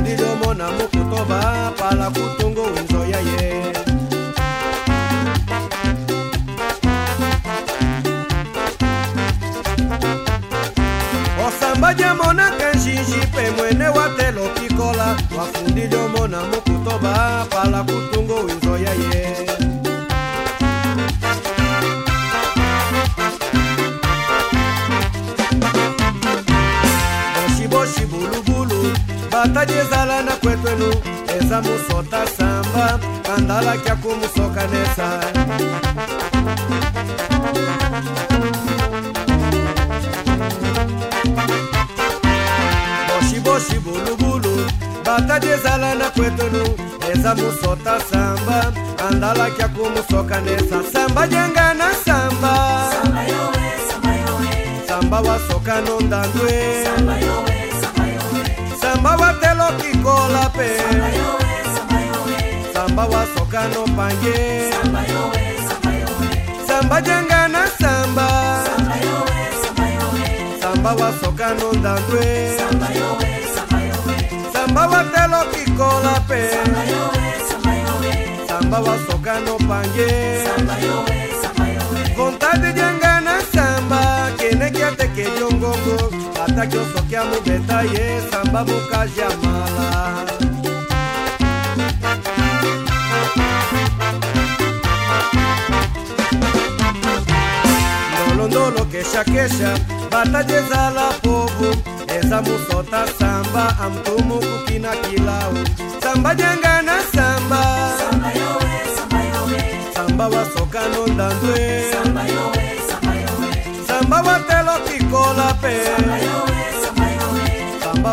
ndilomona mukuto bapala kutungu winzo yaye osamba jamonaka nshinji mpe mwene watelokikola wafundi liomona mukuto bapala kutungu batadi ezala na kwetwenu eza musota samba kandalaki akumusokanesa boshiboshi bulubulu batadi ezala na kwetwenu eza musota samba kandalaki akumusokanesa samba janga na samba. Samba yowe, samba yowe, samba wasokano ndandwe samba yowe, samba yowe, Samba batelo kikola pe. Samba wasokano panye Samba. jenga na samba Samba wasokano ndandwe Samba batelo kikola pe. Samba wasokano panye Vontade jenga na samba. Kene kiate ke jongongo Hata kioso kiamu detalle samba mokaji ya mala ndolondolo keshakesha bataji ezala povu eza musota samba amtumukuki na kilau samba janga na samba. Samba yowe, samba yowe, samba wasokano ndandwe. Samba yowe, samba yowe, samba watelo kikola pe. Samba yowe, samba yowe, samba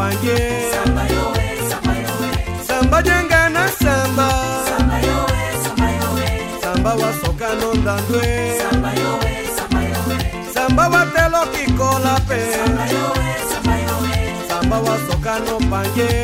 wasokano pange samba yowe, samba yowe, eh, samba eh. janga na samba. Samba yowe, eh, samba yowe, samba wasokano ndandwe. Samba yowe, samba yowe, samba watelo kikola pe. Samba yowe, samba yowe, samba wasokano pange samba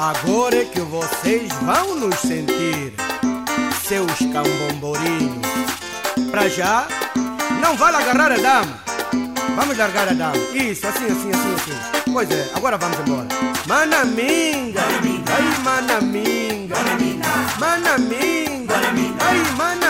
Agora é que vocês vão nos sentir, seus cambomborinhos. Pra já, não vale agarrar a dama. Vamos largar a dama. Isso, assim, assim, assim, assim. Pois é, agora vamos embora. Manaminga. Ai, manaminga. Manaminga. Ai, manaminga.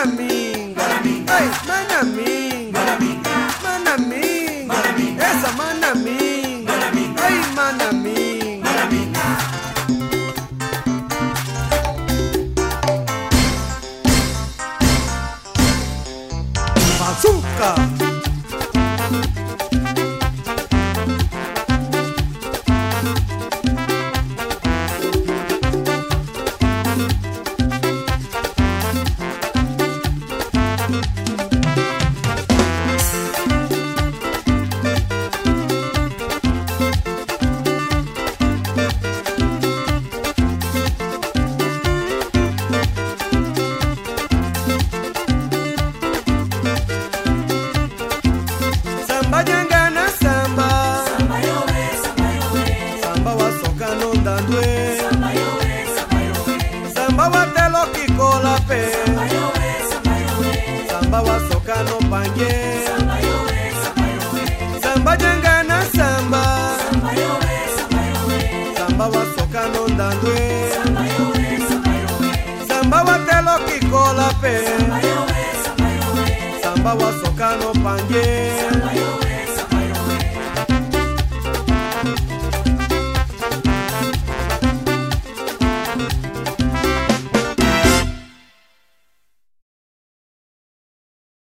Samba wa soka no pange. samba yowe, samba yowe, Samba janga na samba. samba yowe, samba yowe, Samba wa soka no ndandwe. samba yowe, samba yowe, Samba wa telo kikola pe. samba yowe, samba yowe, Samba wa no pange.